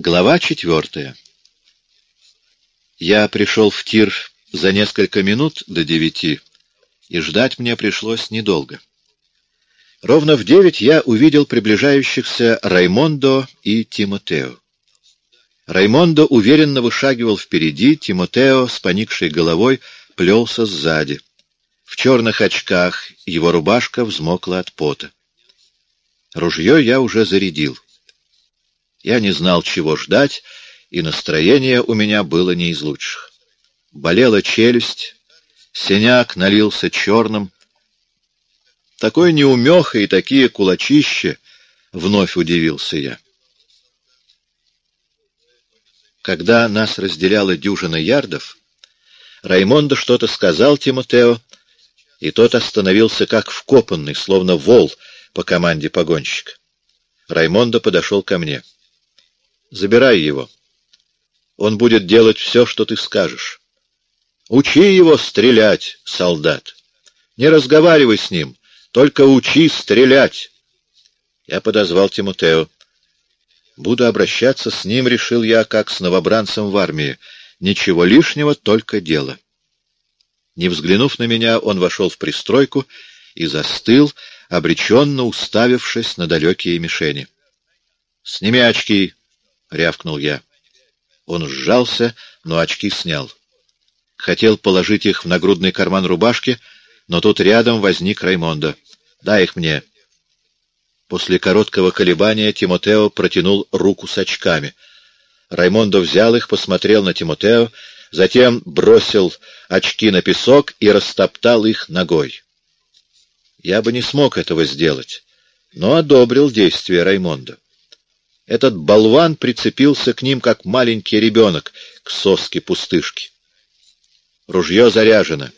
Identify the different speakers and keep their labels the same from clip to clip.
Speaker 1: Глава четвертая. Я пришел в тир за несколько минут до девяти, и ждать мне пришлось недолго. Ровно в девять я увидел приближающихся Раймондо и Тимотео. Раймондо уверенно вышагивал впереди, Тимотео с поникшей головой плелся сзади. В черных очках его рубашка взмокла от пота. Ружье я уже зарядил. Я не знал, чего ждать, и настроение у меня было не из лучших. Болела челюсть, синяк налился черным. Такой неумеха и такие кулачища, — вновь удивился я. Когда нас разделяла дюжина ярдов, Раймондо что-то сказал Тимотео, и тот остановился как вкопанный, словно вол по команде погонщика. Раймондо подошел ко мне. Забирай его. Он будет делать все, что ты скажешь. Учи его стрелять, солдат. Не разговаривай с ним, только учи стрелять. Я подозвал Тимотео. Буду обращаться с ним, решил я, как с новобранцем в армии. Ничего лишнего, только дело. Не взглянув на меня, он вошел в пристройку и застыл, обреченно уставившись на далекие мишени. — Сними очки, — рявкнул я. Он сжался, но очки снял. Хотел положить их в нагрудный карман рубашки, но тут рядом возник Раймондо. «Дай их мне». После короткого колебания Тимотео протянул руку с очками. Раймондо взял их, посмотрел на Тимотео, затем бросил очки на песок и растоптал их ногой. Я бы не смог этого сделать, но одобрил действия Раймондо. Этот болван прицепился к ним, как маленький ребенок, к соске пустышки. «Ружье заряжено.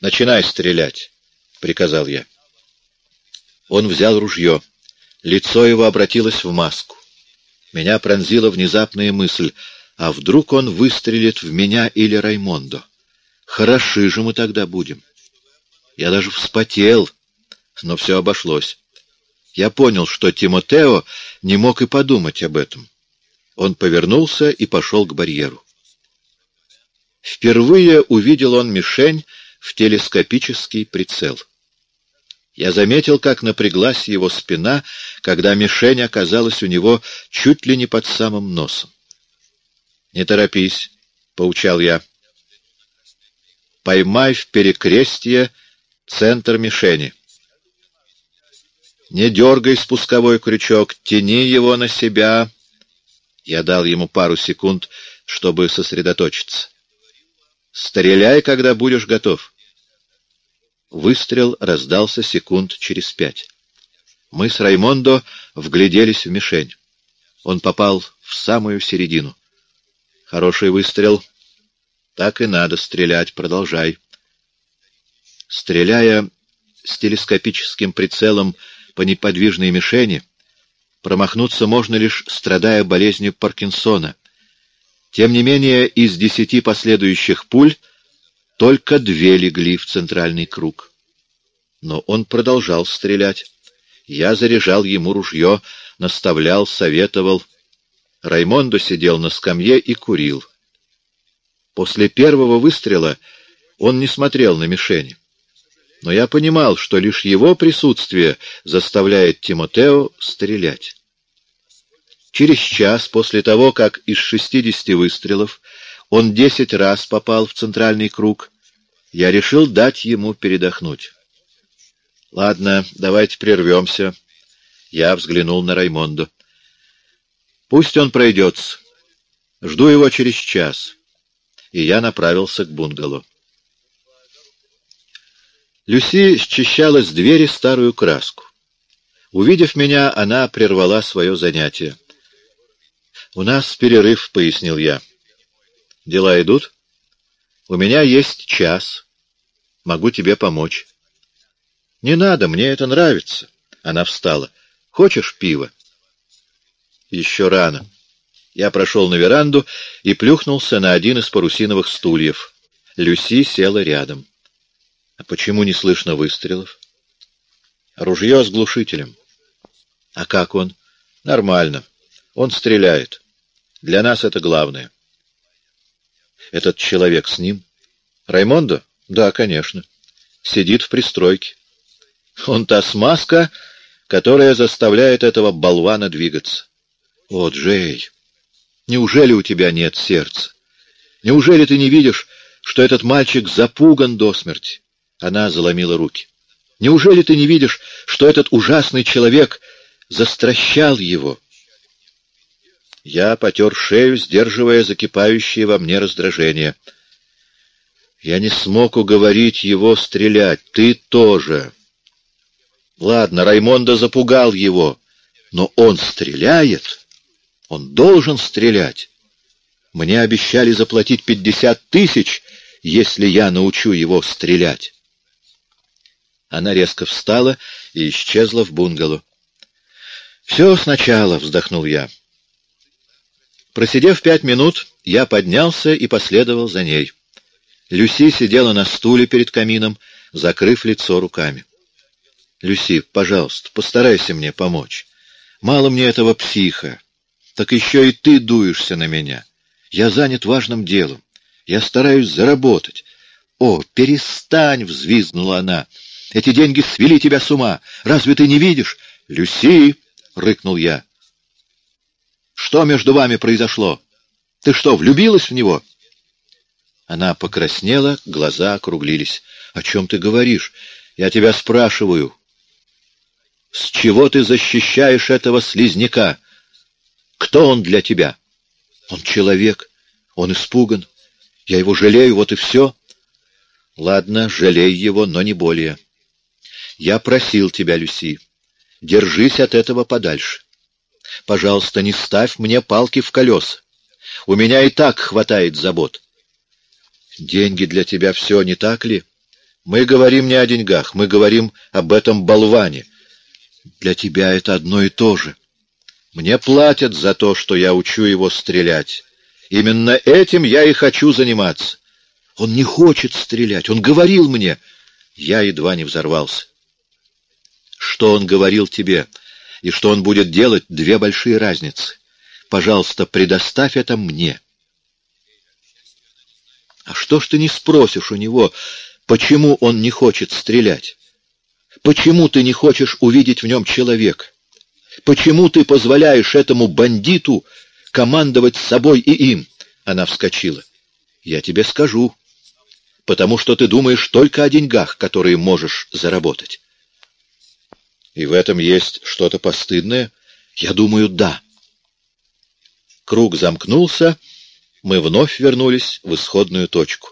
Speaker 1: Начинай стрелять», — приказал я. Он взял ружье. Лицо его обратилось в маску. Меня пронзила внезапная мысль, а вдруг он выстрелит в меня или Раймондо? Хороши же мы тогда будем. Я даже вспотел, но все обошлось. Я понял, что Тимотео не мог и подумать об этом. Он повернулся и пошел к барьеру. Впервые увидел он мишень в телескопический прицел. Я заметил, как напряглась его спина, когда мишень оказалась у него чуть ли не под самым носом. «Не торопись», — поучал я. «Поймай в перекрестье центр мишени. Не дергай спусковой крючок, тяни его на себя. Я дал ему пару секунд, чтобы сосредоточиться. Стреляй, когда будешь готов. Выстрел раздался секунд через пять. Мы с Раймондо вгляделись в мишень. Он попал в самую середину. Хороший выстрел. Так и надо стрелять, продолжай. Стреляя с телескопическим прицелом по неподвижной мишени, промахнуться можно лишь страдая болезнью Паркинсона. Тем не менее, из десяти последующих пуль только две легли в центральный круг. Но он продолжал стрелять. Я заряжал ему ружье, наставлял, советовал. Раймондо сидел на скамье и курил. После первого выстрела он не смотрел на мишени но я понимал, что лишь его присутствие заставляет Тимотео стрелять. Через час после того, как из шестидесяти выстрелов он десять раз попал в центральный круг, я решил дать ему передохнуть. «Ладно, давайте прервемся». Я взглянул на Раймонду. «Пусть он пройдется. Жду его через час». И я направился к бунгало. Люси счищала с двери старую краску. Увидев меня, она прервала свое занятие. «У нас перерыв», — пояснил я. «Дела идут?» «У меня есть час. Могу тебе помочь». «Не надо, мне это нравится». Она встала. «Хочешь пиво?» «Еще рано». Я прошел на веранду и плюхнулся на один из парусиновых стульев. Люси села рядом. А почему не слышно выстрелов? Ружье с глушителем. А как он? Нормально. Он стреляет. Для нас это главное. Этот человек с ним? Раймондо? Да, конечно. Сидит в пристройке. Он та смазка, которая заставляет этого болвана двигаться. О, Джей, неужели у тебя нет сердца? Неужели ты не видишь, что этот мальчик запуган до смерти? Она заломила руки. Неужели ты не видишь, что этот ужасный человек застращал его? Я потер шею, сдерживая закипающее во мне раздражение. Я не смог уговорить его стрелять. Ты тоже. Ладно, Раймондо запугал его, но он стреляет. Он должен стрелять. Мне обещали заплатить пятьдесят тысяч, если я научу его стрелять. Она резко встала и исчезла в бунгало. «Все сначала», — вздохнул я. Просидев пять минут, я поднялся и последовал за ней. Люси сидела на стуле перед камином, закрыв лицо руками. «Люси, пожалуйста, постарайся мне помочь. Мало мне этого психа. Так еще и ты дуешься на меня. Я занят важным делом. Я стараюсь заработать. О, перестань!» — взвизгнула она. «Эти деньги свели тебя с ума. Разве ты не видишь?» «Люси!» — рыкнул я. «Что между вами произошло? Ты что, влюбилась в него?» Она покраснела, глаза округлились. «О чем ты говоришь? Я тебя спрашиваю. С чего ты защищаешь этого слизняка? Кто он для тебя? Он человек. Он испуган. Я его жалею, вот и все. Ладно, жалей его, но не более. Я просил тебя, Люси, держись от этого подальше. Пожалуйста, не ставь мне палки в колеса. У меня и так хватает забот. Деньги для тебя все, не так ли? Мы говорим не о деньгах, мы говорим об этом болване. Для тебя это одно и то же. Мне платят за то, что я учу его стрелять. Именно этим я и хочу заниматься. Он не хочет стрелять, он говорил мне. Я едва не взорвался. Что он говорил тебе и что он будет делать — две большие разницы. Пожалуйста, предоставь это мне. А что ж ты не спросишь у него, почему он не хочет стрелять? Почему ты не хочешь увидеть в нем человека? Почему ты позволяешь этому бандиту командовать собой и им? Она вскочила. Я тебе скажу. Потому что ты думаешь только о деньгах, которые можешь заработать. И в этом есть что-то постыдное? Я думаю, да. Круг замкнулся, мы вновь вернулись в исходную точку.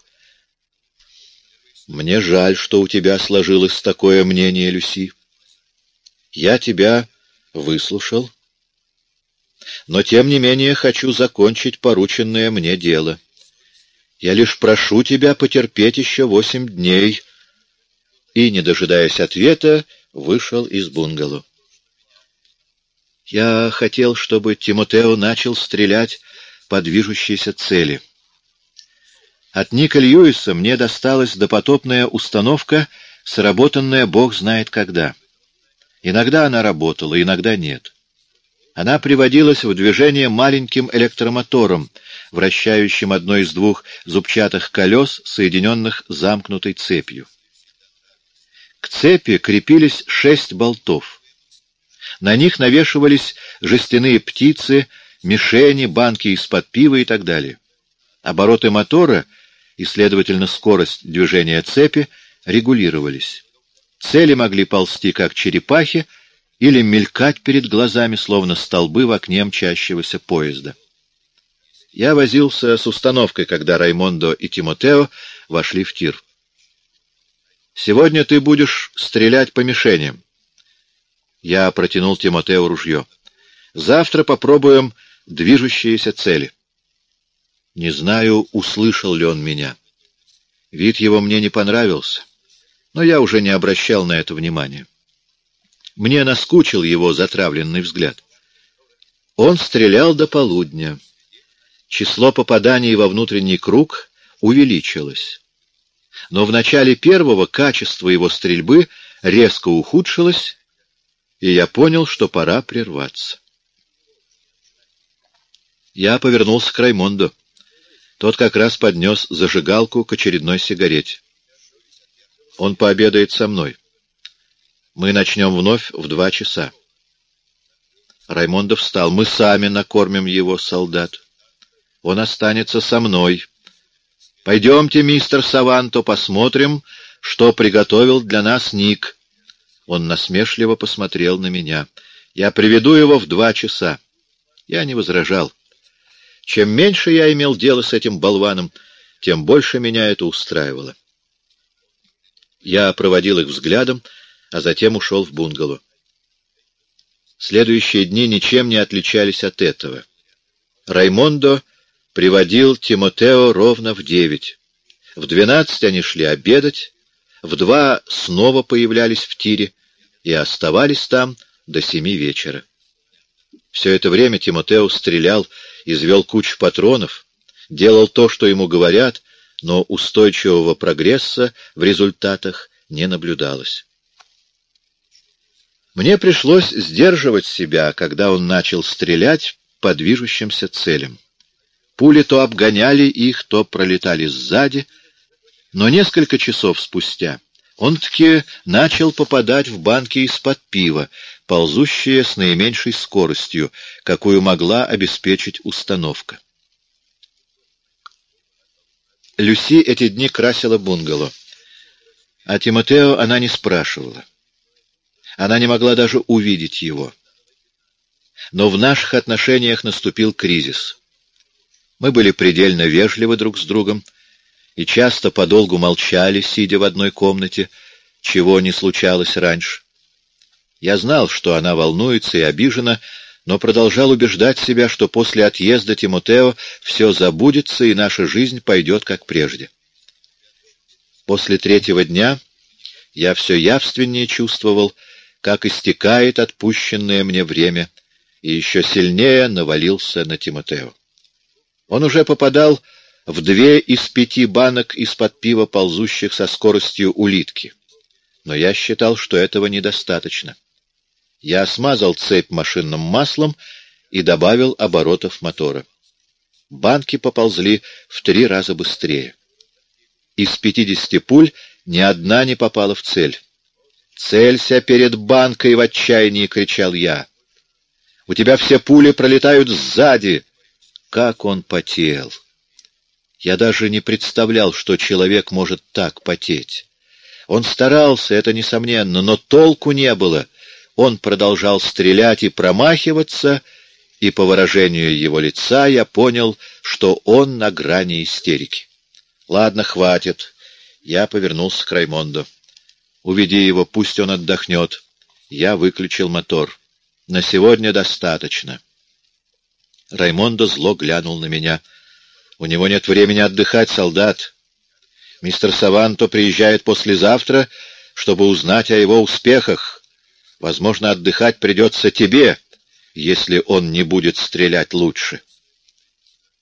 Speaker 1: Мне жаль, что у тебя сложилось такое мнение, Люси. Я тебя выслушал, но тем не менее хочу закончить порученное мне дело. Я лишь прошу тебя потерпеть еще восемь дней. И, не дожидаясь ответа, вышел из бунгало. Я хотел, чтобы Тимотео начал стрелять по движущейся цели. От Ника Льюиса мне досталась допотопная установка, сработанная бог знает когда. Иногда она работала, иногда нет. Она приводилась в движение маленьким электромотором, вращающим одно из двух зубчатых колес, соединенных замкнутой цепью. К цепи крепились шесть болтов. На них навешивались жестяные птицы, мишени, банки из-под пива и так далее. Обороты мотора — и, следовательно, скорость движения цепи регулировались. Цели могли ползти, как черепахи, или мелькать перед глазами, словно столбы в окне мчащегося поезда. Я возился с установкой, когда Раймондо и Тимотео вошли в тир. «Сегодня ты будешь стрелять по мишеням». Я протянул Тимотео ружье. «Завтра попробуем движущиеся цели». Не знаю, услышал ли он меня. Вид его мне не понравился, но я уже не обращал на это внимания. Мне наскучил его затравленный взгляд. Он стрелял до полудня. Число попаданий во внутренний круг увеличилось. Но в начале первого качество его стрельбы резко ухудшилось, и я понял, что пора прерваться. Я повернулся к Раймонду. Тот как раз поднес зажигалку к очередной сигарете. Он пообедает со мной. Мы начнем вновь в два часа. Раймондов встал. Мы сами накормим его, солдат. Он останется со мной. Пойдемте, мистер Саванто, посмотрим, что приготовил для нас Ник. Он насмешливо посмотрел на меня. Я приведу его в два часа. Я не возражал. Чем меньше я имел дело с этим болваном, тем больше меня это устраивало. Я проводил их взглядом, а затем ушел в бунгало. Следующие дни ничем не отличались от этого. Раймондо приводил Тимотео ровно в девять. В двенадцать они шли обедать, в два снова появлялись в тире и оставались там до семи вечера. Все это время Тимотео стрелял, извел кучу патронов, делал то, что ему говорят, но устойчивого прогресса в результатах не наблюдалось. Мне пришлось сдерживать себя, когда он начал стрелять по движущимся целям. Пули то обгоняли их, то пролетали сзади, но несколько часов спустя он таки начал попадать в банки из-под пива, ползущие с наименьшей скоростью, какую могла обеспечить установка. Люси эти дни красила бунгало. А Тимотео она не спрашивала. Она не могла даже увидеть его. Но в наших отношениях наступил кризис. Мы были предельно вежливы друг с другом и часто подолгу молчали, сидя в одной комнате, чего не случалось раньше. Я знал, что она волнуется и обижена, но продолжал убеждать себя, что после отъезда Тимотео все забудется и наша жизнь пойдет как прежде. После третьего дня я все явственнее чувствовал, как истекает отпущенное мне время, и еще сильнее навалился на Тимотео. Он уже попадал в две из пяти банок из-под пива, ползущих со скоростью улитки. Но я считал, что этого недостаточно. Я смазал цепь машинным маслом и добавил оборотов мотора. Банки поползли в три раза быстрее. Из пятидесяти пуль ни одна не попала в цель. «Целься перед банкой!» — в отчаянии кричал я. «У тебя все пули пролетают сзади!» Как он потел! Я даже не представлял, что человек может так потеть. Он старался, это несомненно, но толку не было. Он продолжал стрелять и промахиваться, и по выражению его лица я понял, что он на грани истерики. «Ладно, хватит». Я повернулся к Раймонду. «Уведи его, пусть он отдохнет». Я выключил мотор. «На сегодня достаточно». Раймондо зло глянул на меня. «У него нет времени отдыхать, солдат. Мистер Саванто приезжает послезавтра, чтобы узнать о его успехах. Возможно, отдыхать придется тебе, если он не будет стрелять лучше».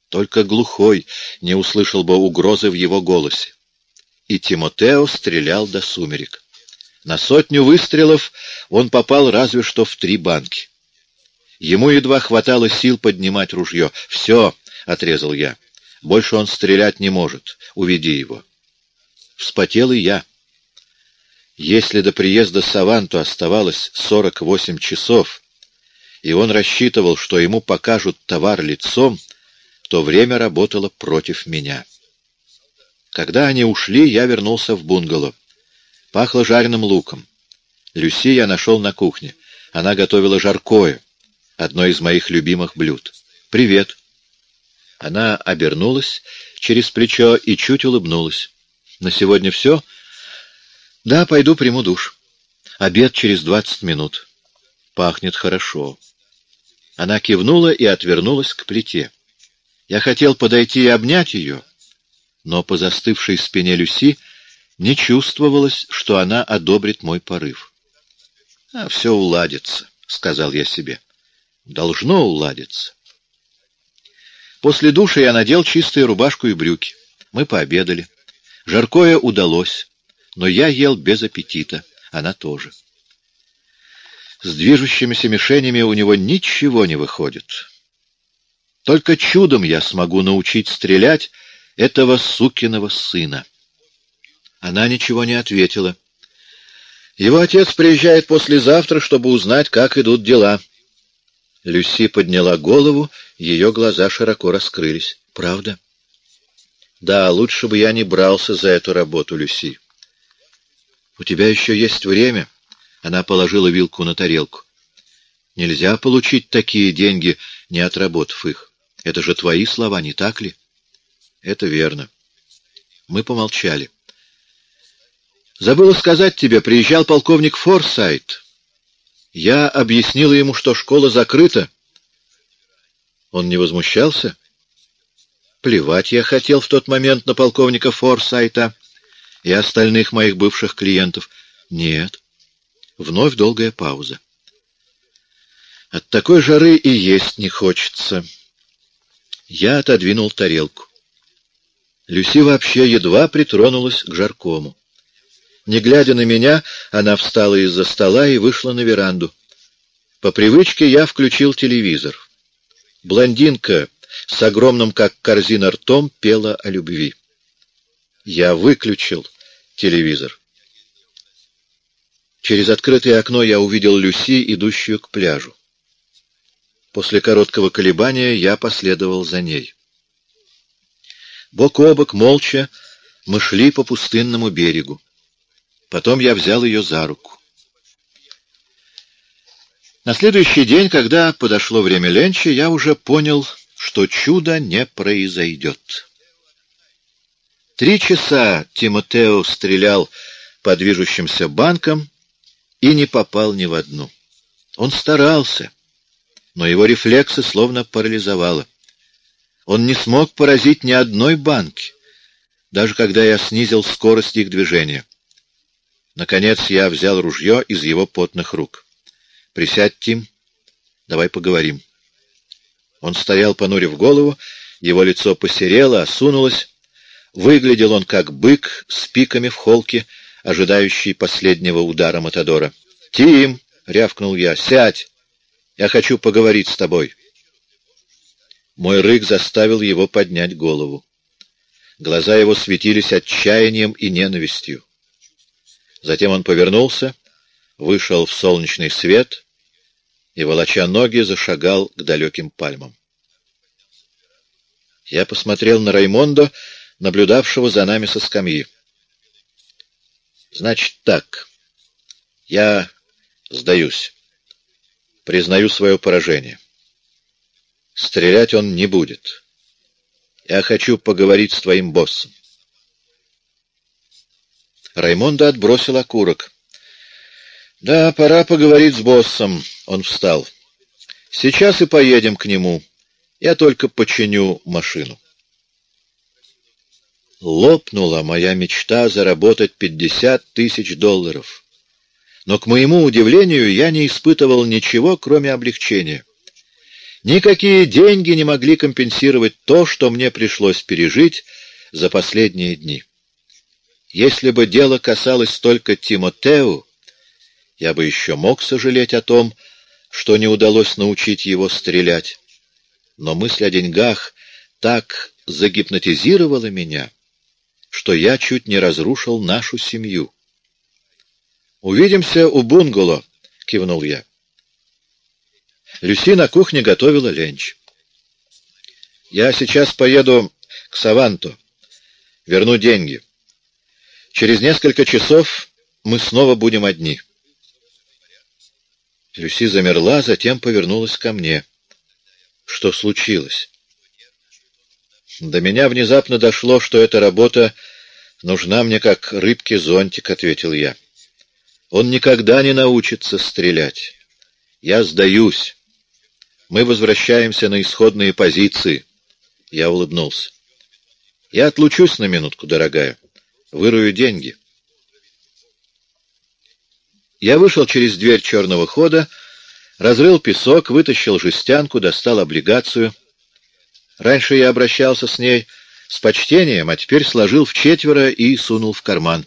Speaker 1: Только глухой не услышал бы угрозы в его голосе. И Тимотео стрелял до сумерек. На сотню выстрелов он попал разве что в три банки. Ему едва хватало сил поднимать ружье. «Все!» — отрезал я. «Больше он стрелять не может. Уведи его». Вспотел и я. Если до приезда Саванту оставалось сорок восемь часов, и он рассчитывал, что ему покажут товар лицом, то время работало против меня. Когда они ушли, я вернулся в бунгало. Пахло жареным луком. Люси я нашел на кухне. Она готовила жаркое, одно из моих любимых блюд. «Привет». Она обернулась через плечо и чуть улыбнулась. «На сегодня все?» «Да, пойду приму душ. Обед через двадцать минут. Пахнет хорошо». Она кивнула и отвернулась к плите. Я хотел подойти и обнять ее, но по застывшей спине Люси не чувствовалось, что она одобрит мой порыв. «А все уладится», — сказал я себе. «Должно уладиться». После душа я надел чистую рубашку и брюки. Мы пообедали. Жаркое удалось, но я ел без аппетита, она тоже. С движущимися мишенями у него ничего не выходит. Только чудом я смогу научить стрелять этого сукиного сына. Она ничего не ответила. Его отец приезжает послезавтра, чтобы узнать, как идут дела. Люси подняла голову, ее глаза широко раскрылись. Правда? Да, лучше бы я не брался за эту работу, Люси. У тебя еще есть время. Она положила вилку на тарелку. Нельзя получить такие деньги, не отработав их. Это же твои слова, не так ли? Это верно. Мы помолчали. Забыла сказать тебе, приезжал полковник Форсайт. Я объяснила ему, что школа закрыта. Он не возмущался? Плевать я хотел в тот момент на полковника Форсайта и остальных моих бывших клиентов. Нет. Вновь долгая пауза. От такой жары и есть не хочется. Я отодвинул тарелку. Люси вообще едва притронулась к жаркому. Не глядя на меня, она встала из-за стола и вышла на веранду. По привычке я включил телевизор. Блондинка с огромным, как корзина, ртом пела о любви. Я выключил телевизор. Через открытое окно я увидел Люси, идущую к пляжу. После короткого колебания я последовал за ней. Бок о бок, молча, мы шли по пустынному берегу. Потом я взял ее за руку. На следующий день, когда подошло время ленча, я уже понял, что чудо не произойдет. Три часа Тимотео стрелял по движущимся банкам и не попал ни в одну. Он старался но его рефлексы словно парализовало. Он не смог поразить ни одной банки, даже когда я снизил скорость их движения. Наконец я взял ружье из его потных рук. «Присядь, Тим, давай поговорим». Он стоял, понурив голову, его лицо посерело, осунулось. Выглядел он как бык с пиками в холке, ожидающий последнего удара Матадора. «Тим!» — рявкнул я. «Сядь! Я хочу поговорить с тобой. Мой рык заставил его поднять голову. Глаза его светились отчаянием и ненавистью. Затем он повернулся, вышел в солнечный свет и, волоча ноги, зашагал к далеким пальмам. Я посмотрел на Раймондо, наблюдавшего за нами со скамьи. «Значит так, я сдаюсь». Признаю свое поражение. Стрелять он не будет. Я хочу поговорить с твоим боссом. Раймондо отбросил окурок. «Да, пора поговорить с боссом». Он встал. «Сейчас и поедем к нему. Я только починю машину». Лопнула моя мечта заработать пятьдесят тысяч долларов но, к моему удивлению, я не испытывал ничего, кроме облегчения. Никакие деньги не могли компенсировать то, что мне пришлось пережить за последние дни. Если бы дело касалось только Тимотеу, я бы еще мог сожалеть о том, что не удалось научить его стрелять. Но мысль о деньгах так загипнотизировала меня, что я чуть не разрушил нашу семью. «Увидимся у бунгало», — кивнул я. Люси на кухне готовила ленч. «Я сейчас поеду к Саванту, верну деньги. Через несколько часов мы снова будем одни». Люси замерла, затем повернулась ко мне. «Что случилось?» До меня внезапно дошло, что эта работа нужна мне как рыбке зонтик, — ответил я. Он никогда не научится стрелять. Я сдаюсь. Мы возвращаемся на исходные позиции. Я улыбнулся. Я отлучусь на минутку, дорогая. Вырую деньги. Я вышел через дверь черного хода, разрыл песок, вытащил жестянку, достал облигацию. Раньше я обращался с ней с почтением, а теперь сложил в четверо и сунул в карман.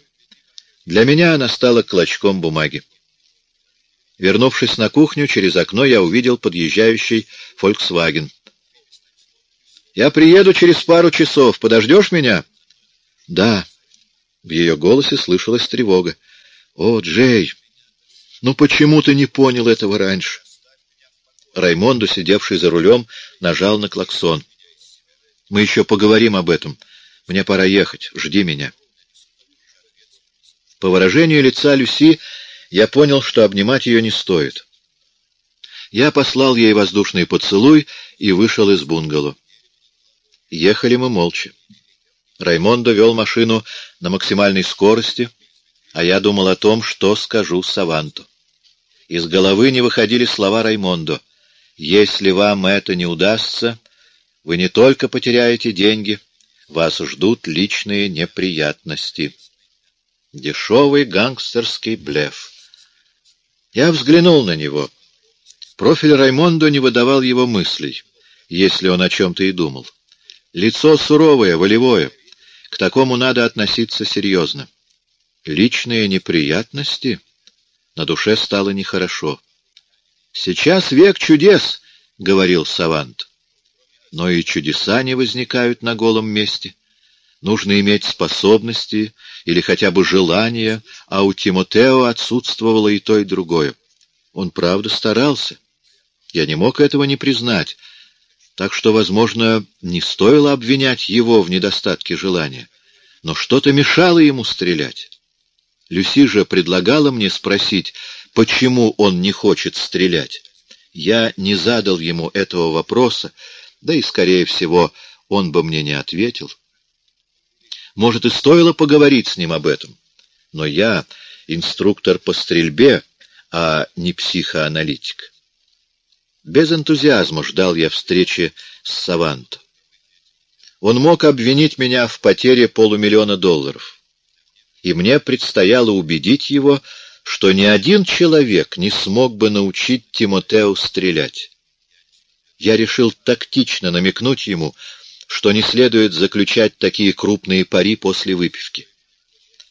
Speaker 1: Для меня она стала клочком бумаги. Вернувшись на кухню, через окно я увидел подъезжающий «Фольксваген». Я приеду через пару часов. Подождешь меня? Да. В ее голосе слышалась тревога. О, Джей, ну почему ты не понял этого раньше? Раймондо, сидевший за рулем, нажал на клаксон. Мы еще поговорим об этом. Мне пора ехать. Жди меня. По выражению лица Люси я понял, что обнимать ее не стоит. Я послал ей воздушный поцелуй и вышел из бунгало. Ехали мы молча. Раймондо вел машину на максимальной скорости, а я думал о том, что скажу Саванту. Из головы не выходили слова Раймондо. «Если вам это не удастся, вы не только потеряете деньги, вас ждут личные неприятности». Дешевый гангстерский блеф. Я взглянул на него. Профиль Раймондо не выдавал его мыслей, если он о чем-то и думал. Лицо суровое, волевое. К такому надо относиться серьезно. Личные неприятности? На душе стало нехорошо. «Сейчас век чудес», — говорил Савант. Но и чудеса не возникают на голом месте. Нужно иметь способности или хотя бы желание, а у Тимотео отсутствовало и то, и другое. Он правда старался. Я не мог этого не признать, так что, возможно, не стоило обвинять его в недостатке желания. Но что-то мешало ему стрелять. Люси же предлагала мне спросить, почему он не хочет стрелять. Я не задал ему этого вопроса, да и, скорее всего, он бы мне не ответил. Может, и стоило поговорить с ним об этом. Но я инструктор по стрельбе, а не психоаналитик. Без энтузиазма ждал я встречи с Саванто. Он мог обвинить меня в потере полумиллиона долларов. И мне предстояло убедить его, что ни один человек не смог бы научить Тимотео стрелять. Я решил тактично намекнуть ему, что не следует заключать такие крупные пари после выпивки.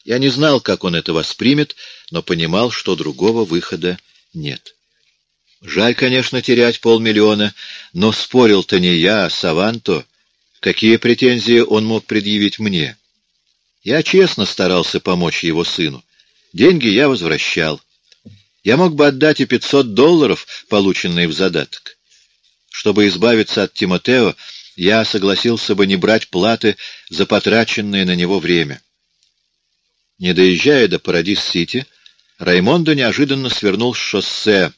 Speaker 1: Я не знал, как он это воспримет, но понимал, что другого выхода нет. Жаль, конечно, терять полмиллиона, но спорил-то не я, а Саванто. Какие претензии он мог предъявить мне? Я честно старался помочь его сыну. Деньги я возвращал. Я мог бы отдать и 500 долларов, полученные в задаток. Чтобы избавиться от Тимотео, я согласился бы не брать платы за потраченное на него время. Не доезжая до Парадис-Сити, Раймондо неожиданно свернул с шоссе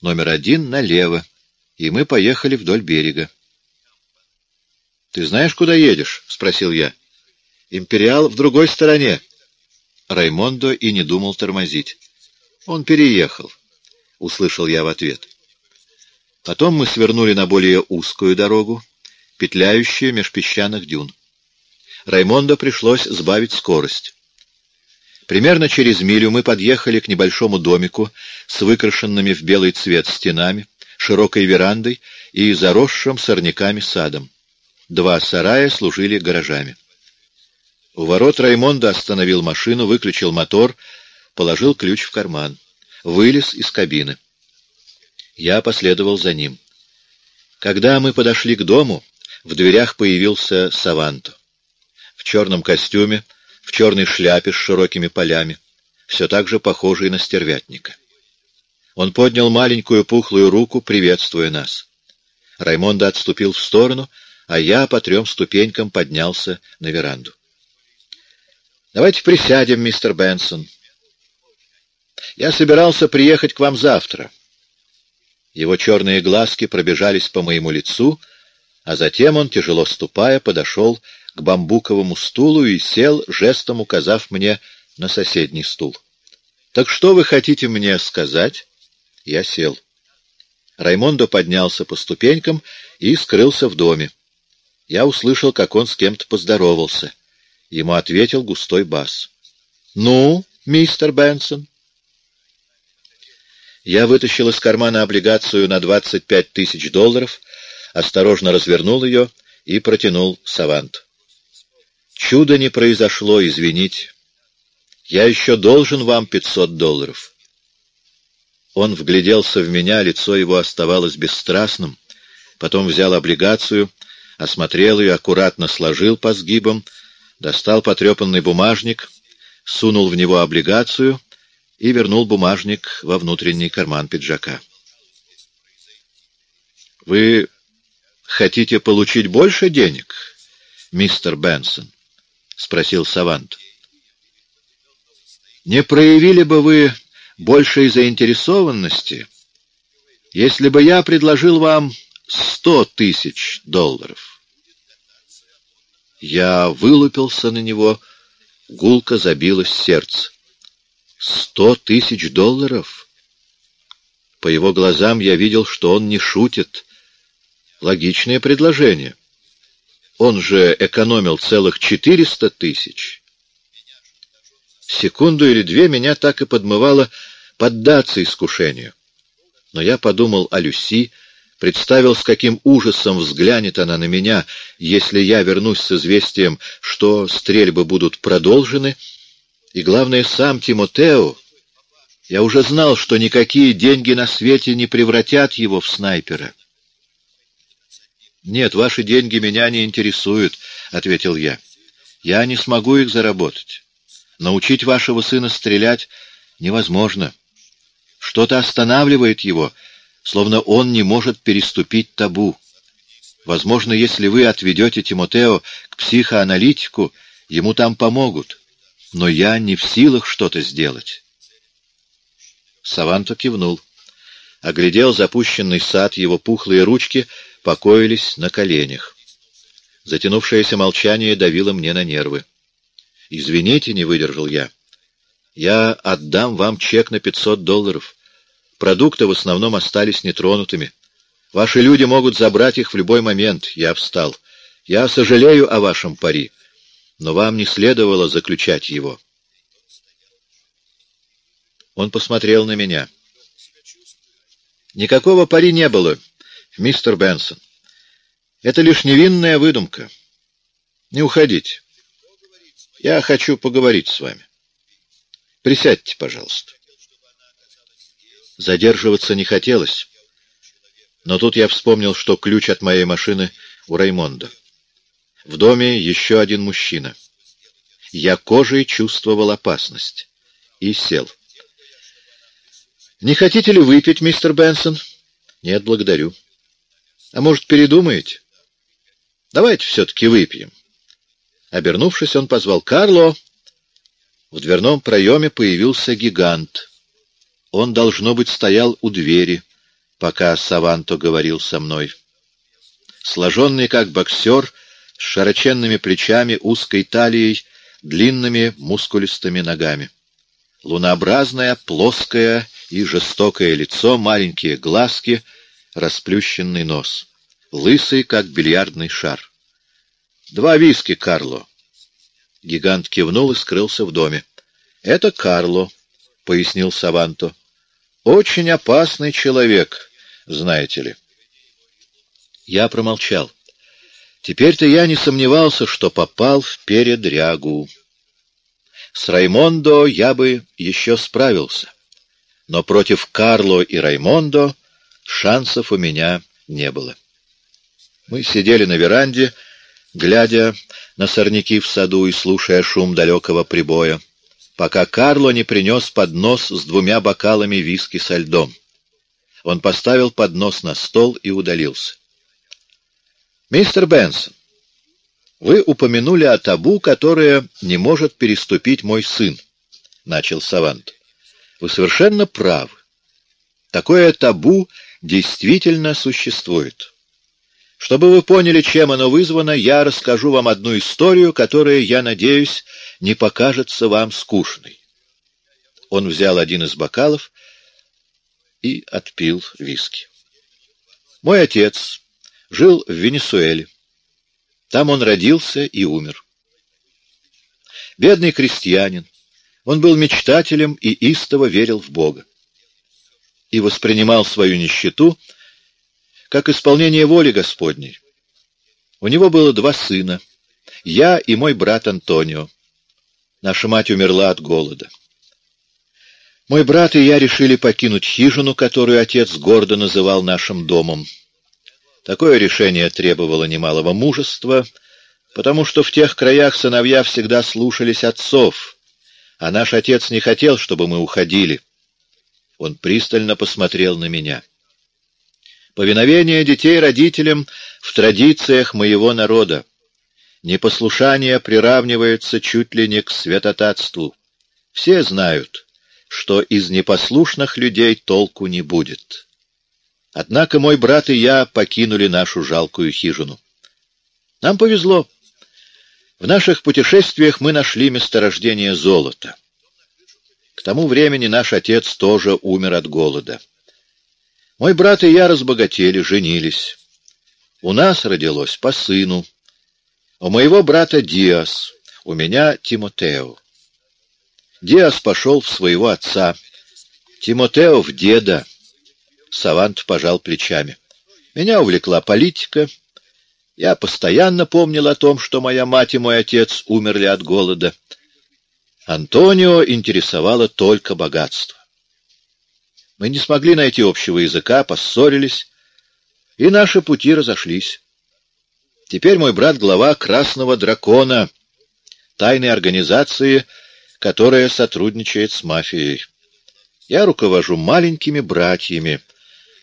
Speaker 1: номер один налево, и мы поехали вдоль берега. — Ты знаешь, куда едешь? — спросил я. — Империал в другой стороне. Раймондо и не думал тормозить. — Он переехал, — услышал я в ответ. Потом мы свернули на более узкую дорогу, петляющие меж песчаных дюн. Раймондо пришлось сбавить скорость. Примерно через милю мы подъехали к небольшому домику с выкрашенными в белый цвет стенами, широкой верандой и заросшим сорняками садом. Два сарая служили гаражами. У ворот Раймондо остановил машину, выключил мотор, положил ключ в карман, вылез из кабины. Я последовал за ним. Когда мы подошли к дому, в дверях появился Саванто. В черном костюме, в черной шляпе с широкими полями, все так же похожий на стервятника. Он поднял маленькую пухлую руку, приветствуя нас. Раймондо отступил в сторону, а я по трем ступенькам поднялся на веранду. «Давайте присядем, мистер Бенсон. Я собирался приехать к вам завтра». Его черные глазки пробежались по моему лицу, а затем он, тяжело ступая, подошел к бамбуковому стулу и сел, жестом указав мне на соседний стул. «Так что вы хотите мне сказать?» Я сел. Раймондо поднялся по ступенькам и скрылся в доме. Я услышал, как он с кем-то поздоровался. Ему ответил густой бас. «Ну, мистер Бенсон?» Я вытащил из кармана облигацию на 25 тысяч долларов осторожно развернул ее и протянул Савант. «Чудо не произошло, извините. Я еще должен вам пятьсот долларов». Он вгляделся в меня, лицо его оставалось бесстрастным, потом взял облигацию, осмотрел ее, аккуратно сложил по сгибам, достал потрепанный бумажник, сунул в него облигацию и вернул бумажник во внутренний карман пиджака. «Вы хотите получить больше денег, мистер Бенсон?» — спросил Савант. «Не проявили бы вы большей заинтересованности, если бы я предложил вам сто тысяч долларов?» Я вылупился на него, гулко забилось сердце. «Сто тысяч долларов?» По его глазам я видел, что он не шутит, Логичное предложение. Он же экономил целых четыреста тысяч. Секунду или две меня так и подмывало поддаться искушению. Но я подумал о Люси, представил, с каким ужасом взглянет она на меня, если я вернусь с известием, что стрельбы будут продолжены, и, главное, сам Тимотео. Я уже знал, что никакие деньги на свете не превратят его в снайпера. «Нет, ваши деньги меня не интересуют», — ответил я. «Я не смогу их заработать. Научить вашего сына стрелять невозможно. Что-то останавливает его, словно он не может переступить табу. Возможно, если вы отведете Тимотео к психоаналитику, ему там помогут. Но я не в силах что-то сделать». Саванто кивнул. Оглядел запущенный сад, его пухлые ручки — покоились на коленях. Затянувшееся молчание давило мне на нервы. «Извините», — не выдержал я. «Я отдам вам чек на пятьсот долларов. Продукты в основном остались нетронутыми. Ваши люди могут забрать их в любой момент». Я встал. «Я сожалею о вашем пари, но вам не следовало заключать его». Он посмотрел на меня. «Никакого пари не было», мистер Бенсон. Это лишь невинная выдумка. Не уходите. Я хочу поговорить с вами. Присядьте, пожалуйста. Задерживаться не хотелось, но тут я вспомнил, что ключ от моей машины у Раймонда. В доме еще один мужчина. Я кожей чувствовал опасность и сел. «Не хотите ли выпить, мистер Бенсон?» «Нет, благодарю». А может, передумаете? Давайте все-таки выпьем. Обернувшись, он позвал Карло. В дверном проеме появился гигант. Он, должно быть, стоял у двери, пока Саванто говорил со мной. Сложенный как боксер, с широченными плечами, узкой талией, длинными мускулистыми ногами. Лунообразное, плоское и жестокое лицо, маленькие глазки — расплющенный нос, лысый, как бильярдный шар. «Два виски, Карло!» Гигант кивнул и скрылся в доме. «Это Карло», — пояснил Саванто. «Очень опасный человек, знаете ли». Я промолчал. Теперь-то я не сомневался, что попал в передрягу. С Раймондо я бы еще справился. Но против Карло и Раймондо Шансов у меня не было. Мы сидели на веранде, глядя на сорняки в саду и слушая шум далекого прибоя, пока Карло не принес поднос с двумя бокалами виски со льдом. Он поставил поднос на стол и удалился. «Мистер Бенсон, вы упомянули о табу, которое не может переступить мой сын», — начал Савант. «Вы совершенно правы. Такое табу действительно существует. Чтобы вы поняли, чем оно вызвано, я расскажу вам одну историю, которая, я надеюсь, не покажется вам скучной. Он взял один из бокалов и отпил виски. Мой отец жил в Венесуэле. Там он родился и умер. Бедный крестьянин. Он был мечтателем и истово верил в Бога и воспринимал свою нищету как исполнение воли Господней. У него было два сына, я и мой брат Антонио. Наша мать умерла от голода. Мой брат и я решили покинуть хижину, которую отец гордо называл нашим домом. Такое решение требовало немалого мужества, потому что в тех краях сыновья всегда слушались отцов, а наш отец не хотел, чтобы мы уходили. Он пристально посмотрел на меня. Повиновение детей родителям в традициях моего народа. Непослушание приравнивается чуть ли не к святотатству. Все знают, что из непослушных людей толку не будет. Однако мой брат и я покинули нашу жалкую хижину. Нам повезло. В наших путешествиях мы нашли месторождение золота. К тому времени наш отец тоже умер от голода. Мой брат и я разбогатели, женились. У нас родилось по сыну. У моего брата Диас, у меня Тимотео. Диас пошел в своего отца, Тимотео в деда. Савант пожал плечами. Меня увлекла политика. Я постоянно помнил о том, что моя мать и мой отец умерли от голода. Антонио интересовало только богатство. Мы не смогли найти общего языка, поссорились, и наши пути разошлись. Теперь мой брат — глава Красного Дракона, тайной организации, которая сотрудничает с мафией. Я руковожу маленькими братьями,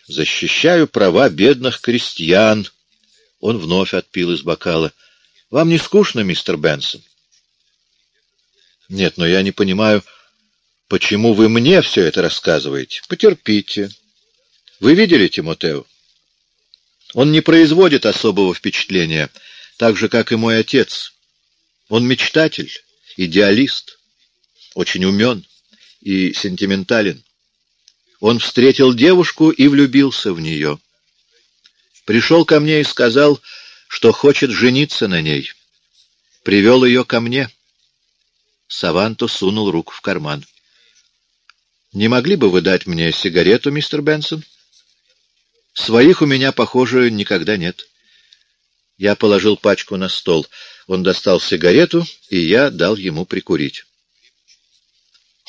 Speaker 1: защищаю права бедных крестьян. Он вновь отпил из бокала. Вам не скучно, мистер Бенсон? Нет, но я не понимаю, почему вы мне все это рассказываете. Потерпите. Вы видели Тимотео? Он не производит особого впечатления, так же, как и мой отец. Он мечтатель, идеалист, очень умен и сентиментален. Он встретил девушку и влюбился в нее. Пришел ко мне и сказал, что хочет жениться на ней. Привел ее ко мне. Саванто сунул руку в карман. «Не могли бы вы дать мне сигарету, мистер Бенсон?» «Своих у меня, похоже, никогда нет». Я положил пачку на стол. Он достал сигарету, и я дал ему прикурить.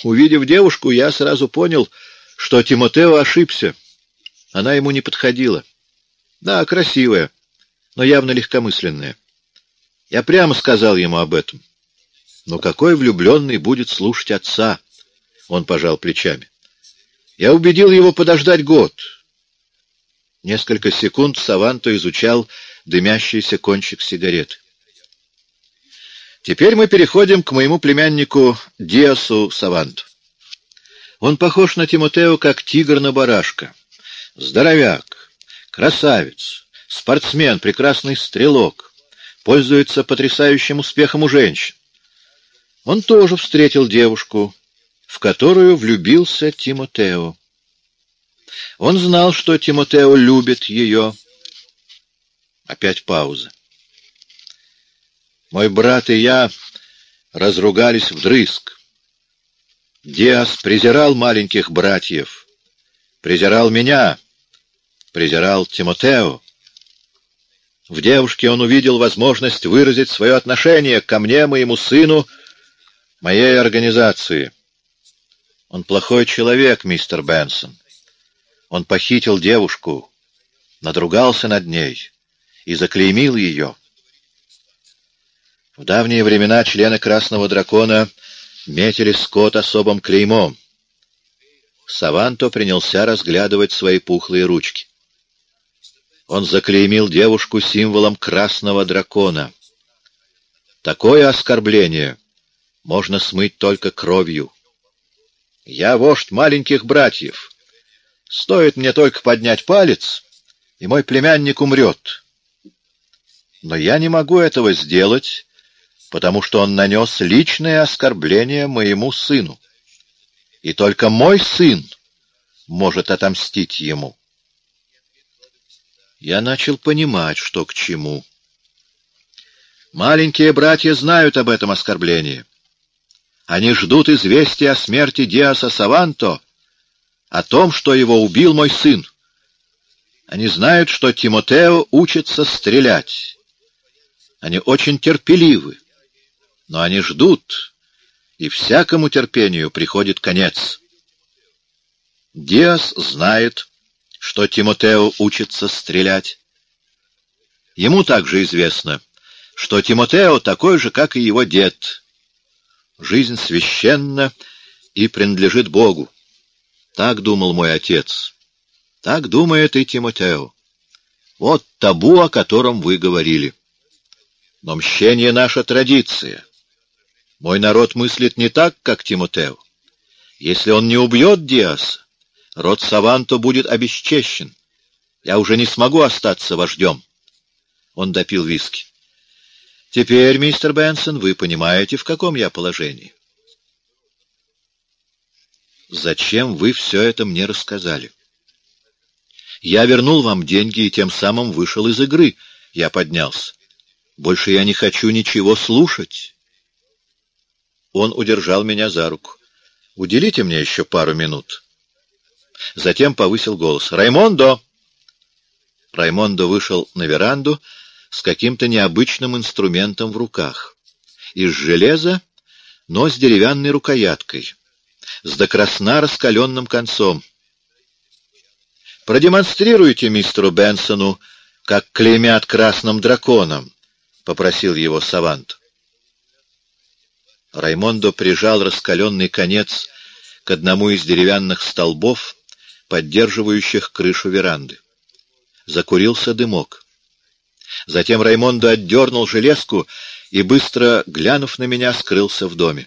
Speaker 1: Увидев девушку, я сразу понял, что Тимотео ошибся. Она ему не подходила. Да, красивая, но явно легкомысленная. Я прямо сказал ему об этом. Но какой влюбленный будет слушать отца? Он пожал плечами. Я убедил его подождать год. Несколько секунд Саванто изучал дымящийся кончик сигарет. Теперь мы переходим к моему племяннику Диасу Саванту. Он похож на Тимотео, как тигр на барашка. Здоровяк, красавец, спортсмен, прекрасный стрелок, пользуется потрясающим успехом у женщин. Он тоже встретил девушку, в которую влюбился Тимотео. Он знал, что Тимотео любит ее. Опять пауза. Мой брат и я разругались вдрызг. Диас презирал маленьких братьев, презирал меня, презирал Тимотео. В девушке он увидел возможность выразить свое отношение ко мне, моему сыну, моей организации. Он плохой человек, мистер Бенсон. Он похитил девушку, надругался над ней и заклеймил ее. В давние времена члены Красного Дракона метили скот особым клеймом. Саванто принялся разглядывать свои пухлые ручки. Он заклеймил девушку символом Красного Дракона. Такое оскорбление можно смыть только кровью. Я вождь маленьких братьев. Стоит мне только поднять палец, и мой племянник умрет. Но я не могу этого сделать, потому что он нанес личное оскорбление моему сыну. И только мой сын может отомстить ему. Я начал понимать, что к чему. Маленькие братья знают об этом оскорблении. Они ждут известия о смерти Диаса Саванто, о том, что его убил мой сын. Они знают, что Тимотео учится стрелять. Они очень терпеливы, но они ждут, и всякому терпению приходит конец. Диас знает, что Тимотео учится стрелять. Ему также известно, что Тимотео такой же, как и его дед. Жизнь священна и принадлежит Богу. Так думал мой отец. Так думает и Тимотео. Вот табу, о котором вы говорили. Но мщение — наша традиция. Мой народ мыслит не так, как Тимотео. Если он не убьет Диаса, род Саванто будет обесчещен. Я уже не смогу остаться вождем. Он допил виски. Теперь, мистер Бенсон, вы понимаете, в каком я положении. Зачем вы все это мне рассказали? Я вернул вам деньги и тем самым вышел из игры. Я поднялся. Больше я не хочу ничего слушать. Он удержал меня за руку. Уделите мне еще пару минут. Затем повысил голос. «Раймондо!» Раймондо вышел на веранду с каким-то необычным инструментом в руках. Из железа, но с деревянной рукояткой, с до красна раскаленным концом. «Продемонстрируйте мистеру Бенсону, как клеймят красным драконом», — попросил его Савант. Раймондо прижал раскаленный конец к одному из деревянных столбов, поддерживающих крышу веранды. Закурился дымок. Затем Раймондо отдернул железку и, быстро глянув на меня, скрылся в доме.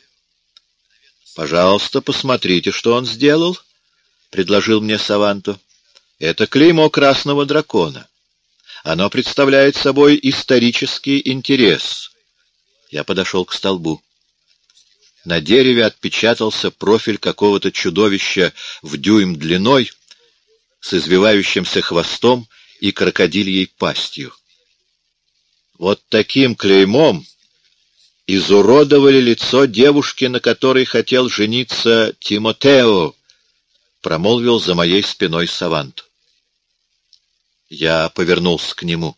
Speaker 1: «Пожалуйста, посмотрите, что он сделал», — предложил мне Саванто. «Это клеймо красного дракона. Оно представляет собой исторический интерес». Я подошел к столбу. На дереве отпечатался профиль какого-то чудовища в дюйм длиной с извивающимся хвостом и крокодильей пастью. Вот таким клеймом изуродовали лицо девушки, на которой хотел жениться Тимотео, промолвил за моей спиной Савант. Я повернулся к нему.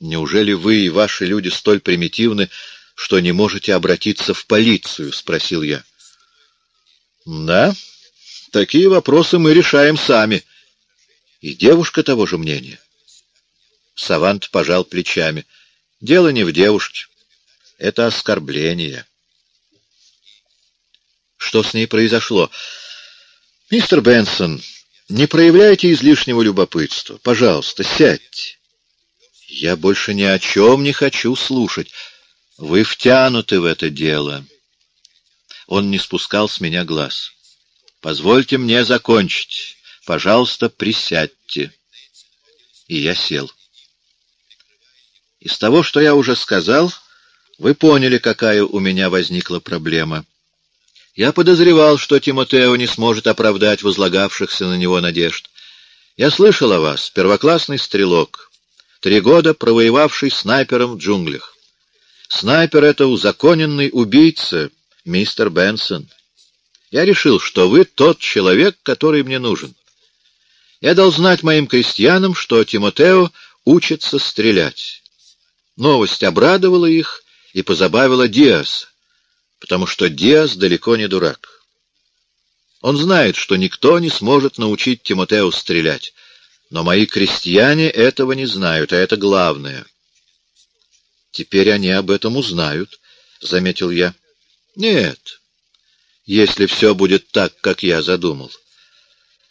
Speaker 1: Неужели вы и ваши люди столь примитивны, что не можете обратиться в полицию?» — спросил я. «Да, такие вопросы мы решаем сами. И девушка того же мнения». Савант пожал плечами. «Дело не в девушке. Это оскорбление». «Что с ней произошло?» «Мистер Бенсон, не проявляйте излишнего любопытства. Пожалуйста, сядьте». «Я больше ни о чем не хочу слушать». Вы втянуты в это дело. Он не спускал с меня глаз. Позвольте мне закончить. Пожалуйста, присядьте. И я сел. Из того, что я уже сказал, вы поняли, какая у меня возникла проблема. Я подозревал, что Тимотео не сможет оправдать возлагавшихся на него надежд. Я слышал о вас, первоклассный стрелок, три года провоевавший снайпером в джунглях. Снайпер — это узаконенный убийца, мистер Бенсон. Я решил, что вы тот человек, который мне нужен. Я дал знать моим крестьянам, что Тимотео учится стрелять. Новость обрадовала их и позабавила Диаса, потому что Диас далеко не дурак. Он знает, что никто не сможет научить Тимотео стрелять, но мои крестьяне этого не знают, а это главное — Теперь они об этом узнают, — заметил я. Нет, если все будет так, как я задумал.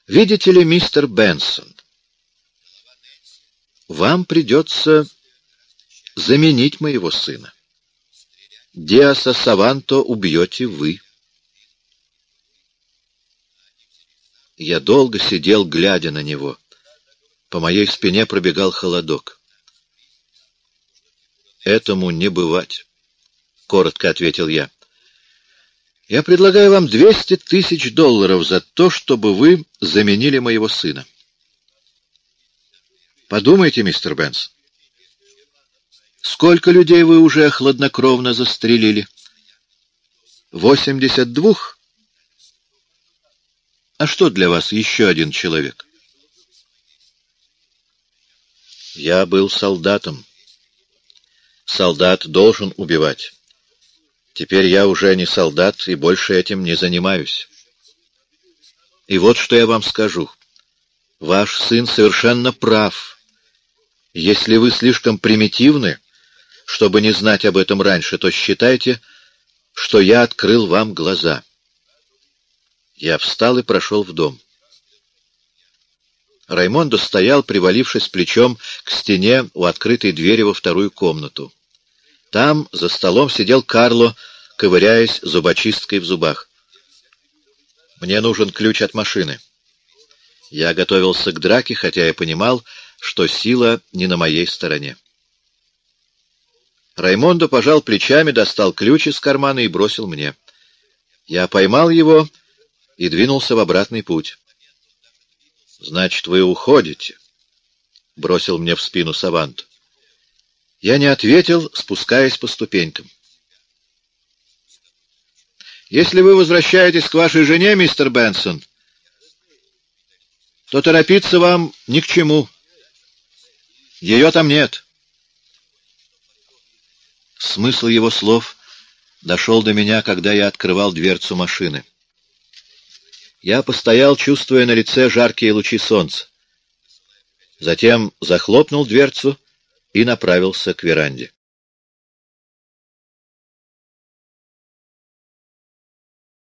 Speaker 1: Видите ли, мистер Бенсон, вам придется заменить моего сына. Диаса Саванто убьете вы. Я долго сидел, глядя на него. По моей спине пробегал холодок. «Этому не бывать», — коротко ответил я. «Я предлагаю вам двести тысяч долларов за то, чтобы вы заменили моего сына». Подумайте, мистер Бенс. Сколько людей вы уже хладнокровно застрелили? Восемьдесят двух? А что для вас еще один человек? Я был солдатом. Солдат должен убивать. Теперь я уже не солдат и больше этим не занимаюсь. И вот что я вам скажу. Ваш сын совершенно прав. Если вы слишком примитивны, чтобы не знать об этом раньше, то считайте, что я открыл вам глаза. Я встал и прошел в дом. Раймондо стоял, привалившись плечом к стене у открытой двери во вторую комнату. Там за столом сидел Карло, ковыряясь зубочисткой в зубах. «Мне нужен ключ от машины». Я готовился к драке, хотя я понимал, что сила не на моей стороне. Раймондо пожал плечами, достал ключ из кармана и бросил мне. Я поймал его и двинулся в обратный путь. «Значит, вы уходите?» — бросил мне в спину Савант. Я не ответил, спускаясь по ступенькам. «Если вы возвращаетесь к вашей жене, мистер Бенсон, то торопиться вам ни к чему. Ее там нет». Смысл его слов дошел до меня, когда я открывал дверцу машины. Я постоял, чувствуя на лице жаркие лучи солнца. Затем захлопнул дверцу и направился к веранде.